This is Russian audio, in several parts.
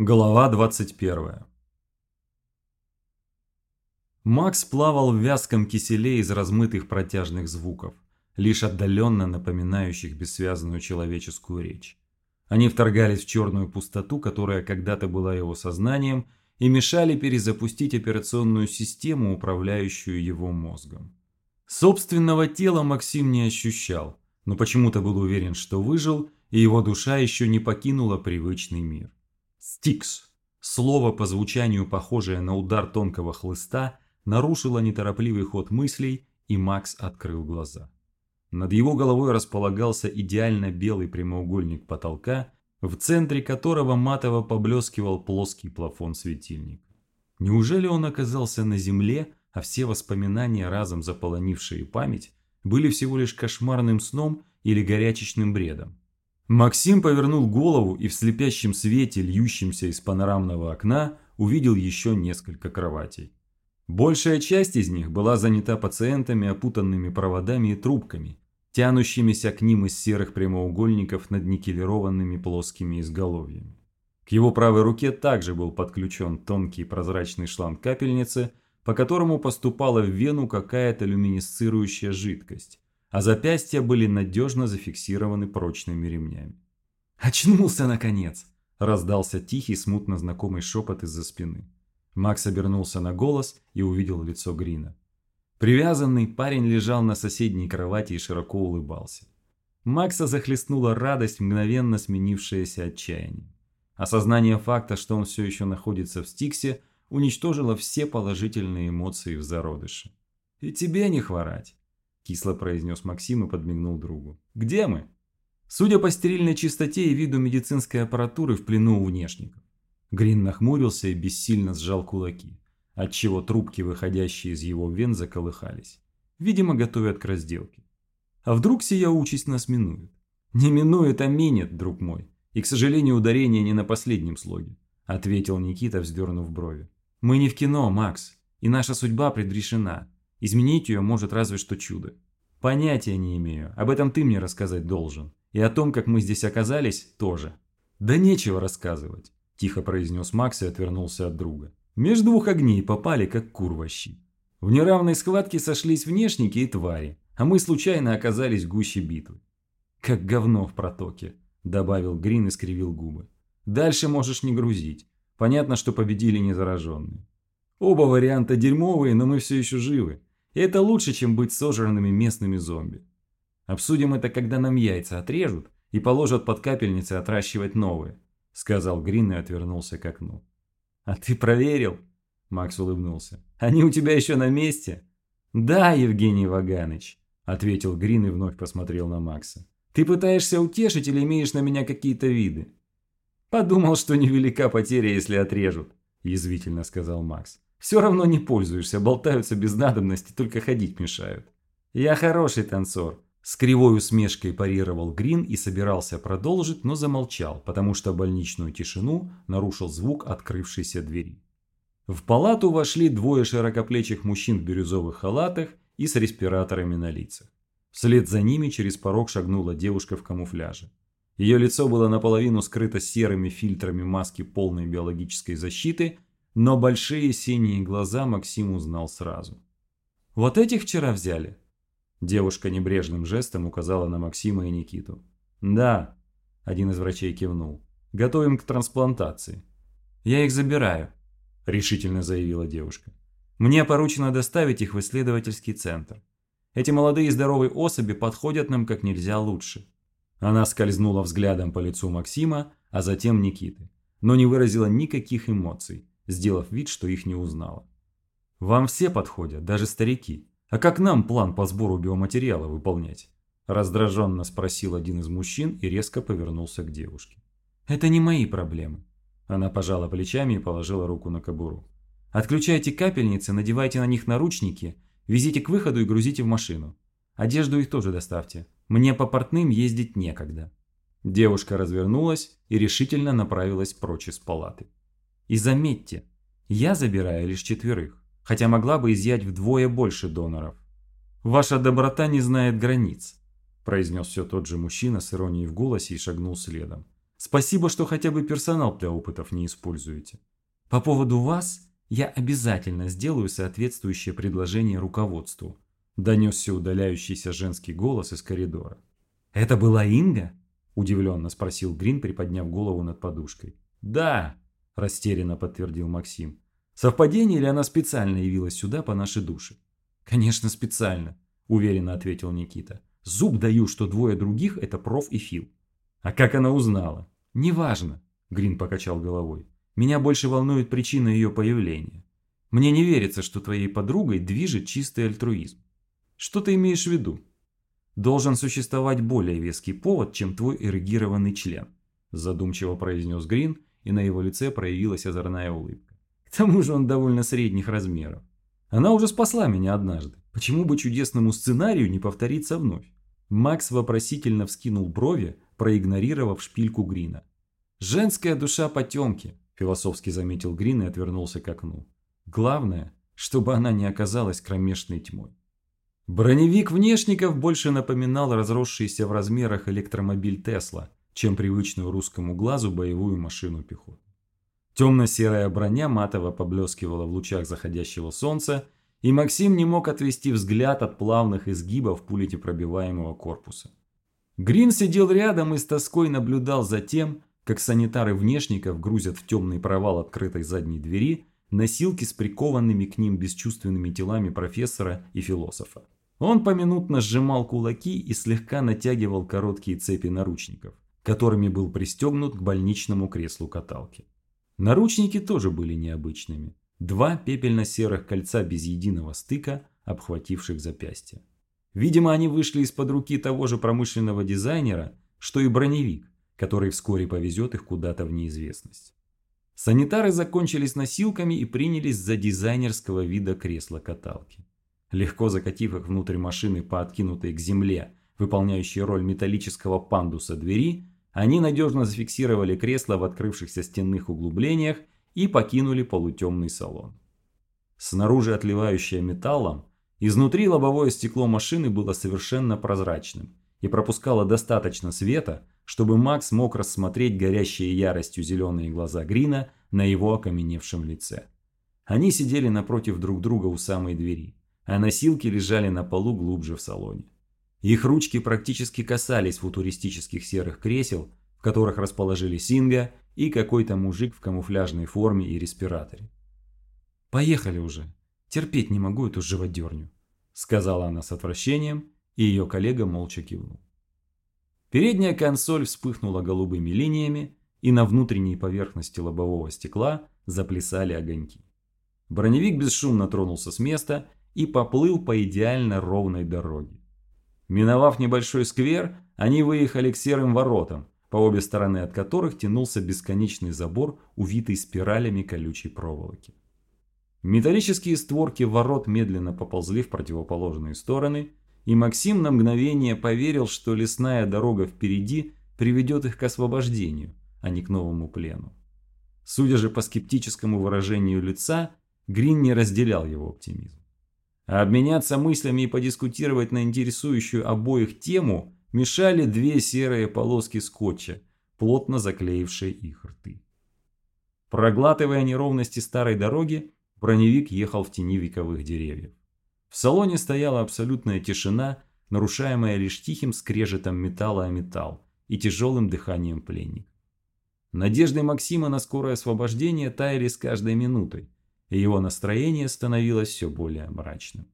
Глава 21 Макс плавал в вязком киселе из размытых протяжных звуков, лишь отдаленно напоминающих бессвязную человеческую речь. Они вторгались в черную пустоту, которая когда-то была его сознанием, и мешали перезапустить операционную систему, управляющую его мозгом. Собственного тела Максим не ощущал, но почему-то был уверен, что выжил, и его душа еще не покинула привычный мир. Стикс. Слово по звучанию, похожее на удар тонкого хлыста, нарушило неторопливый ход мыслей, и Макс открыл глаза. Над его головой располагался идеально белый прямоугольник потолка, в центре которого матово поблескивал плоский плафон светильника. Неужели он оказался на земле, а все воспоминания, разом заполонившие память, были всего лишь кошмарным сном или горячечным бредом? Максим повернул голову и в слепящем свете, льющемся из панорамного окна, увидел еще несколько кроватей. Большая часть из них была занята пациентами, опутанными проводами и трубками, тянущимися к ним из серых прямоугольников над никелированными плоскими изголовьями. К его правой руке также был подключен тонкий прозрачный шланг капельницы, по которому поступала в вену какая-то люминесцирующая жидкость, а запястья были надежно зафиксированы прочными ремнями. «Очнулся, наконец!» – раздался тихий, смутно знакомый шепот из-за спины. Макс обернулся на голос и увидел лицо Грина. Привязанный парень лежал на соседней кровати и широко улыбался. Макса захлестнула радость, мгновенно сменившаяся отчаянием. Осознание факта, что он все еще находится в Стиксе, уничтожило все положительные эмоции в зародыше. «И тебе не хворать!» Кисло произнес Максим и подмигнул другу. «Где мы?» Судя по стерильной чистоте и виду медицинской аппаратуры в плену у внешников. Грин нахмурился и бессильно сжал кулаки, отчего трубки, выходящие из его вен, заколыхались. Видимо, готовят к разделке. А вдруг сия участь нас минует? Не минует, а минет, друг мой. И, к сожалению, ударение не на последнем слоге, ответил Никита, вздернув брови. Мы не в кино, Макс, и наша судьба предрешена. Изменить ее может разве что чудо. Понятия не имею, об этом ты мне рассказать должен. И о том, как мы здесь оказались, тоже. Да нечего рассказывать, тихо произнес Макс и отвернулся от друга. Между двух огней попали, как кур В неравной схватке сошлись внешники и твари, а мы случайно оказались в гуще битвы. Как говно в протоке, добавил Грин и скривил губы. Дальше можешь не грузить. Понятно, что победили незараженные. Оба варианта дерьмовые, но мы все еще живы. Это лучше, чем быть сожранными местными зомби. Обсудим это, когда нам яйца отрежут и положат под капельницы отращивать новые, сказал Грин и отвернулся к окну. А ты проверил? Макс улыбнулся. Они у тебя еще на месте? Да, Евгений Ваганыч, ответил Грин и вновь посмотрел на Макса. Ты пытаешься утешить или имеешь на меня какие-то виды? Подумал, что невелика потеря, если отрежут, язвительно сказал Макс. Все равно не пользуешься, болтаются без надобности, только ходить мешают. Я хороший танцор. С кривой усмешкой парировал Грин и собирался продолжить, но замолчал, потому что больничную тишину нарушил звук открывшейся двери. В палату вошли двое широкоплечих мужчин в бирюзовых халатах и с респираторами на лицах. Вслед за ними через порог шагнула девушка в камуфляже. Ее лицо было наполовину скрыто серыми фильтрами маски полной биологической защиты, но большие синие глаза Максим узнал сразу. «Вот этих вчера взяли?» Девушка небрежным жестом указала на Максима и Никиту. «Да», – один из врачей кивнул. «Готовим к трансплантации». «Я их забираю», – решительно заявила девушка. «Мне поручено доставить их в исследовательский центр. Эти молодые здоровые особи подходят нам как нельзя лучше». Она скользнула взглядом по лицу Максима, а затем Никиты, но не выразила никаких эмоций, сделав вид, что их не узнала. «Вам все подходят, даже старики. А как нам план по сбору биоматериала выполнять?» Раздраженно спросил один из мужчин и резко повернулся к девушке. «Это не мои проблемы». Она пожала плечами и положила руку на кобуру. «Отключайте капельницы, надевайте на них наручники, везите к выходу и грузите в машину. Одежду их тоже доставьте. Мне по портным ездить некогда». Девушка развернулась и решительно направилась прочь из палаты. И заметьте, я забираю лишь четверых, хотя могла бы изъять вдвое больше доноров. Ваша доброта не знает границ, произнес все тот же мужчина с иронией в голосе и шагнул следом. Спасибо, что хотя бы персонал для опытов не используете. По поводу вас я обязательно сделаю соответствующее предложение руководству. Донесся удаляющийся женский голос из коридора. Это была Инга? Удивленно спросил Грин, приподняв голову над подушкой. Да, растерянно подтвердил Максим. Совпадение или она специально явилась сюда по нашей душе? Конечно, специально, уверенно ответил Никита. Зуб даю, что двое других это проф и Фил. А как она узнала? Неважно, Грин покачал головой. Меня больше волнует причина ее появления. Мне не верится, что твоей подругой движет чистый альтруизм. Что ты имеешь в виду? Должен существовать более веский повод, чем твой эрегированный член, задумчиво произнес Грин, и на его лице проявилась озорная улыбка. К тому же он довольно средних размеров. Она уже спасла меня однажды. Почему бы чудесному сценарию не повториться вновь? Макс вопросительно вскинул брови, проигнорировав шпильку Грина. «Женская душа потемки», – философски заметил Грин и отвернулся к окну. «Главное, чтобы она не оказалась кромешной тьмой». Броневик внешников больше напоминал разросшийся в размерах электромобиль Тесла, чем привычную русскому глазу боевую машину пехоты. Темно-серая броня матово поблескивала в лучах заходящего солнца, и Максим не мог отвести взгляд от плавных изгибов пуленепробиваемого корпуса. Грин сидел рядом и с тоской наблюдал за тем, как санитары внешников грузят в темный провал открытой задней двери носилки с прикованными к ним бесчувственными телами профессора и философа. Он поминутно сжимал кулаки и слегка натягивал короткие цепи наручников, которыми был пристегнут к больничному креслу каталки. Наручники тоже были необычными. Два пепельно-серых кольца без единого стыка, обхвативших запястье. Видимо, они вышли из-под руки того же промышленного дизайнера, что и броневик, который вскоре повезет их куда-то в неизвестность. Санитары закончились носилками и принялись за дизайнерского вида кресла-каталки. Легко закатив их внутрь машины по откинутой к земле, выполняющей роль металлического пандуса двери, они надежно зафиксировали кресло в открывшихся стенных углублениях и покинули полутемный салон. Снаружи отливающее металлом, Изнутри лобовое стекло машины было совершенно прозрачным и пропускало достаточно света, чтобы Макс мог рассмотреть горящие яростью зеленые глаза Грина на его окаменевшем лице. Они сидели напротив друг друга у самой двери, а носилки лежали на полу глубже в салоне. Их ручки практически касались футуристических серых кресел, в которых расположились Инга и какой-то мужик в камуфляжной форме и респираторе. «Поехали уже», Терпеть не могу эту живодерню», – сказала она с отвращением, и ее коллега молча кивнул. Передняя консоль вспыхнула голубыми линиями, и на внутренней поверхности лобового стекла заплясали огоньки. Броневик бесшумно тронулся с места и поплыл по идеально ровной дороге. Миновав небольшой сквер, они выехали к серым воротам, по обе стороны от которых тянулся бесконечный забор, увитый спиралями колючей проволоки. Металлические створки ворот медленно поползли в противоположные стороны, и Максим на мгновение поверил, что лесная дорога впереди приведет их к освобождению, а не к новому плену. Судя же по скептическому выражению лица, Грин не разделял его оптимизм. А обменяться мыслями и подискутировать на интересующую обоих тему мешали две серые полоски скотча, плотно заклеившие их рты. Проглатывая неровности старой дороги, Броневик ехал в тени вековых деревьев. В салоне стояла абсолютная тишина, нарушаемая лишь тихим скрежетом металла о металл и тяжелым дыханием пленника. Надежды Максима на скорое освобождение таяли с каждой минутой, и его настроение становилось все более мрачным.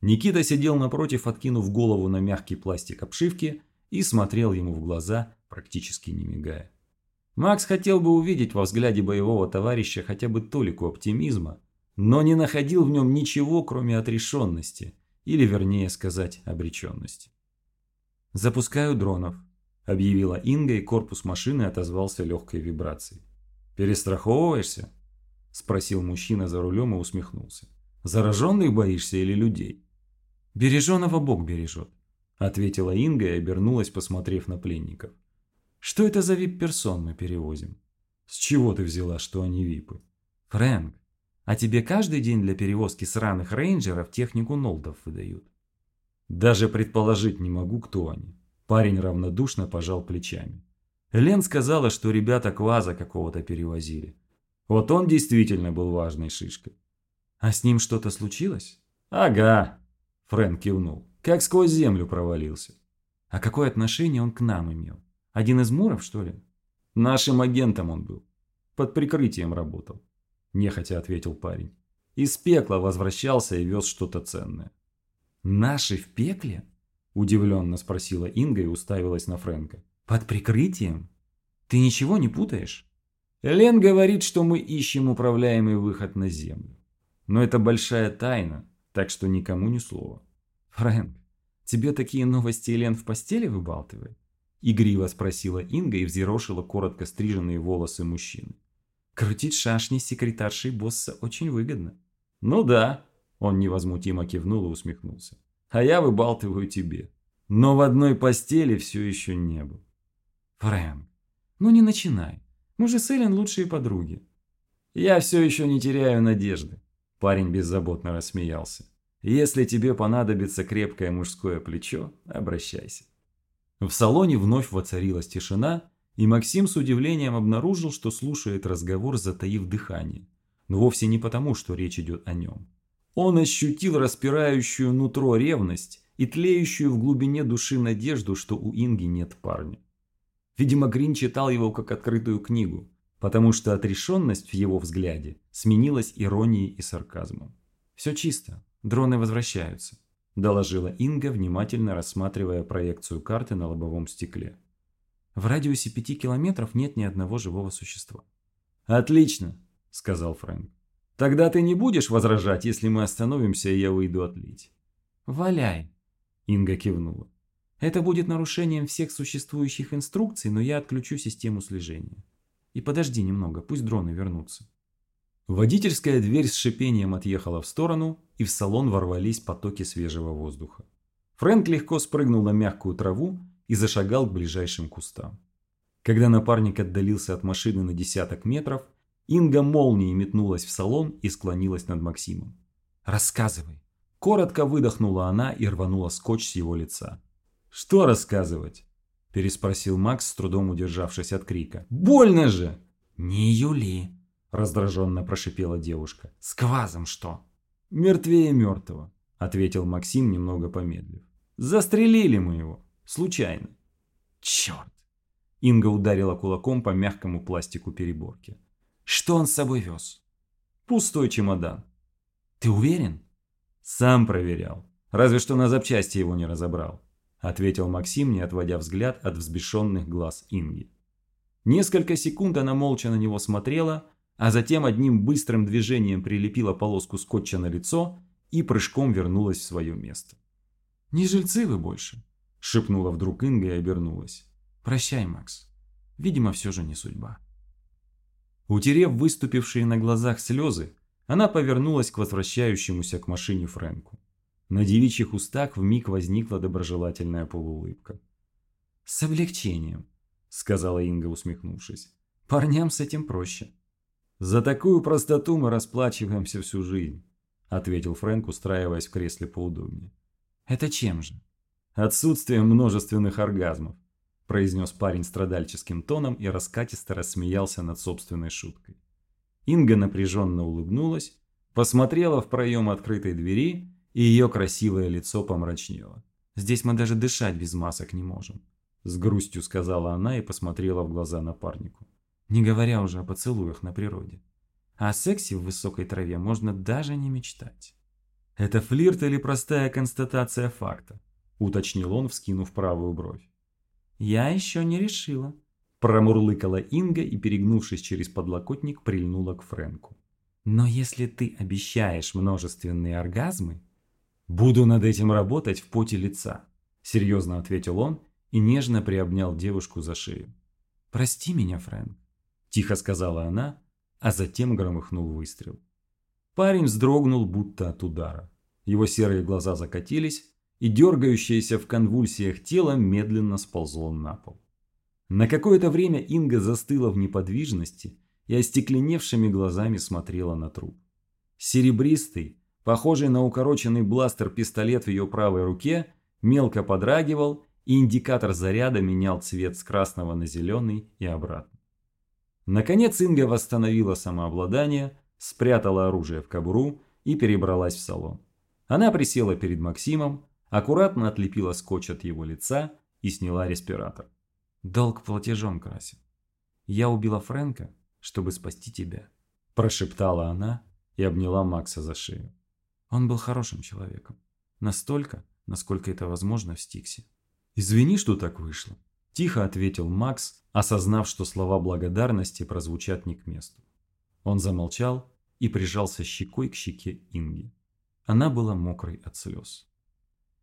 Никита сидел напротив, откинув голову на мягкий пластик обшивки и смотрел ему в глаза, практически не мигая. Макс хотел бы увидеть во взгляде боевого товарища хотя бы толику оптимизма, но не находил в нем ничего, кроме отрешенности, или вернее сказать, обреченности. «Запускаю дронов», – объявила Инга, и корпус машины отозвался легкой вибрацией. «Перестраховываешься?» – спросил мужчина за рулем и усмехнулся. «Зараженных боишься или людей?» «Береженого Бог бережет», – ответила Инга и обернулась, посмотрев на пленников. Что это за вип-персон мы перевозим? С чего ты взяла, что они випы? Фрэнк, а тебе каждый день для перевозки сраных рейнджеров технику нолдов выдают? Даже предположить не могу, кто они. Парень равнодушно пожал плечами. Лен сказала, что ребята кваза какого-то перевозили. Вот он действительно был важной шишкой. А с ним что-то случилось? Ага, Фрэнк кивнул. Как сквозь землю провалился. А какое отношение он к нам имел? Один из муров, что ли? Нашим агентом он был. Под прикрытием работал. Нехотя ответил парень. Из пекла возвращался и вез что-то ценное. «Наши в пекле?» Удивленно спросила Инга и уставилась на Фрэнка. «Под прикрытием? Ты ничего не путаешь?» Лен говорит, что мы ищем управляемый выход на Землю. Но это большая тайна, так что никому ни слова. Фрэнк, тебе такие новости Лен в постели выбалтывает? Игриво спросила Инга и взъерошила коротко стриженные волосы мужчины. Крутить шашни с секретаршей босса очень выгодно. Ну да, он невозмутимо кивнул и усмехнулся. А я выбалтываю тебе. Но в одной постели все еще не был. Фрэнк, ну не начинай. Мы же с Эллен лучшие подруги. Я все еще не теряю надежды. Парень беззаботно рассмеялся. Если тебе понадобится крепкое мужское плечо, обращайся. В салоне вновь воцарилась тишина, и Максим с удивлением обнаружил, что слушает разговор, затаив дыхание. Но вовсе не потому, что речь идет о нем. Он ощутил распирающую нутро ревность и тлеющую в глубине души надежду, что у Инги нет парня. Видимо, Грин читал его как открытую книгу, потому что отрешенность в его взгляде сменилась иронией и сарказмом. «Все чисто, дроны возвращаются», – доложила Инга, внимательно рассматривая проекцию карты на лобовом стекле. «В радиусе пяти километров нет ни одного живого существа». «Отлично», – сказал Фрэнк. «Тогда ты не будешь возражать, если мы остановимся, и я выйду отлить?» «Валяй», – Инга кивнула. Это будет нарушением всех существующих инструкций, но я отключу систему слежения. И подожди немного, пусть дроны вернутся. Водительская дверь с шипением отъехала в сторону, и в салон ворвались потоки свежего воздуха. Фрэнк легко спрыгнул на мягкую траву и зашагал к ближайшим кустам. Когда напарник отдалился от машины на десяток метров, Инга молнией метнулась в салон и склонилась над Максимом. «Рассказывай!» Коротко выдохнула она и рванула скотч с его лица. «Что рассказывать?» – переспросил Макс, с трудом удержавшись от крика. «Больно же!» «Не Юли!» – раздраженно прошипела девушка. «С квазом что?» «Мертвее мертвого», – ответил Максим, немного помедлив. «Застрелили мы его. Случайно». «Черт!» Инга ударила кулаком по мягкому пластику переборки. «Что он с собой вез?» «Пустой чемодан». «Ты уверен?» «Сам проверял. Разве что на запчасти его не разобрал. – ответил Максим, не отводя взгляд от взбешенных глаз Инги. Несколько секунд она молча на него смотрела, а затем одним быстрым движением прилепила полоску скотча на лицо и прыжком вернулась в свое место. «Не жильцы вы больше», – шепнула вдруг Инга и обернулась. «Прощай, Макс. Видимо, все же не судьба». Утерев выступившие на глазах слезы, она повернулась к возвращающемуся к машине Фрэнку. На девичьих устах вмиг возникла доброжелательная полуулыбка. «С облегчением», — сказала Инга, усмехнувшись. «Парням с этим проще». «За такую простоту мы расплачиваемся всю жизнь», — ответил Фрэнк, устраиваясь в кресле поудобнее. «Это чем же?» «Отсутствием множественных оргазмов», — произнес парень страдальческим тоном и раскатисто рассмеялся над собственной шуткой. Инга напряженно улыбнулась, посмотрела в проем открытой двери и ее красивое лицо помрачнело. «Здесь мы даже дышать без масок не можем», – с грустью сказала она и посмотрела в глаза напарнику. «Не говоря уже о поцелуях на природе. А о сексе в высокой траве можно даже не мечтать». «Это флирт или простая констатация факта?» – уточнил он, вскинув правую бровь. «Я еще не решила», – промурлыкала Инга и, перегнувшись через подлокотник, прильнула к Фрэнку. «Но если ты обещаешь множественные оргазмы, «Буду над этим работать в поте лица», – серьезно ответил он и нежно приобнял девушку за шею. «Прости меня, Фрэнк», – тихо сказала она, а затем громыхнул выстрел. Парень вздрогнул, будто от удара. Его серые глаза закатились, и дергающееся в конвульсиях тело медленно сползло на пол. На какое-то время Инга застыла в неподвижности и остекленевшими глазами смотрела на труп. Серебристый, Похожий на укороченный бластер пистолет в ее правой руке мелко подрагивал и индикатор заряда менял цвет с красного на зеленый и обратно. Наконец Инга восстановила самообладание, спрятала оружие в кобуру и перебралась в салон. Она присела перед Максимом, аккуратно отлепила скотч от его лица и сняла респиратор. «Долг платежом красен. Я убила Фрэнка, чтобы спасти тебя», – прошептала она и обняла Макса за шею. Он был хорошим человеком. Настолько, насколько это возможно в Стиксе. «Извини, что так вышло», – тихо ответил Макс, осознав, что слова благодарности прозвучат не к месту. Он замолчал и прижался щекой к щеке Инги. Она была мокрой от слез.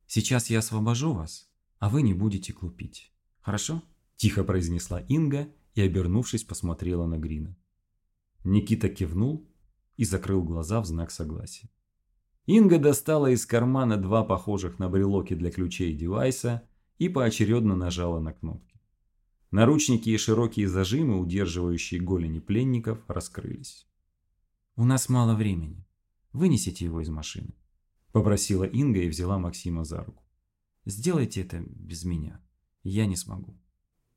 «Сейчас я освобожу вас, а вы не будете глупить. Хорошо?» – тихо произнесла Инга и, обернувшись, посмотрела на Грина. Никита кивнул и закрыл глаза в знак согласия. Инга достала из кармана два похожих на брелоки для ключей девайса и поочередно нажала на кнопки. Наручники и широкие зажимы, удерживающие голени пленников, раскрылись. «У нас мало времени. Вынесите его из машины», – попросила Инга и взяла Максима за руку. «Сделайте это без меня. Я не смогу».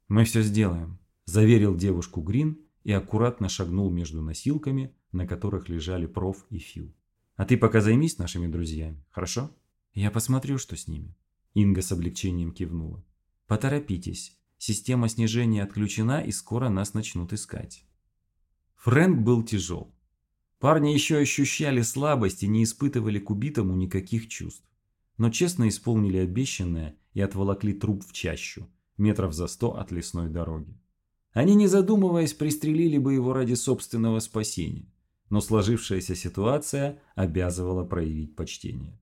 «Мы все сделаем», – заверил девушку Грин и аккуратно шагнул между носилками, на которых лежали проф и Фил. «А ты пока займись нашими друзьями, хорошо?» «Я посмотрю, что с ними», Инга с облегчением кивнула. «Поторопитесь. Система снижения отключена и скоро нас начнут искать». Фрэнк был тяжел. Парни еще ощущали слабость и не испытывали к убитому никаких чувств. Но честно исполнили обещанное и отволокли труп в чащу, метров за сто от лесной дороги. Они, не задумываясь, пристрелили бы его ради собственного спасения, но сложившаяся ситуация обязывала проявить почтение.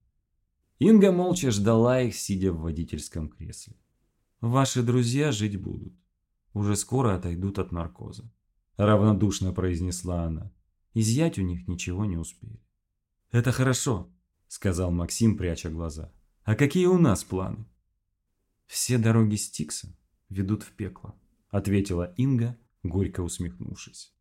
Инга молча ждала их, сидя в водительском кресле. «Ваши друзья жить будут. Уже скоро отойдут от наркоза», – равнодушно произнесла она. Изъять у них ничего не успели. «Это хорошо», – сказал Максим, пряча глаза. «А какие у нас планы?» «Все дороги Стикса ведут в пекло», – ответила Инга, горько усмехнувшись.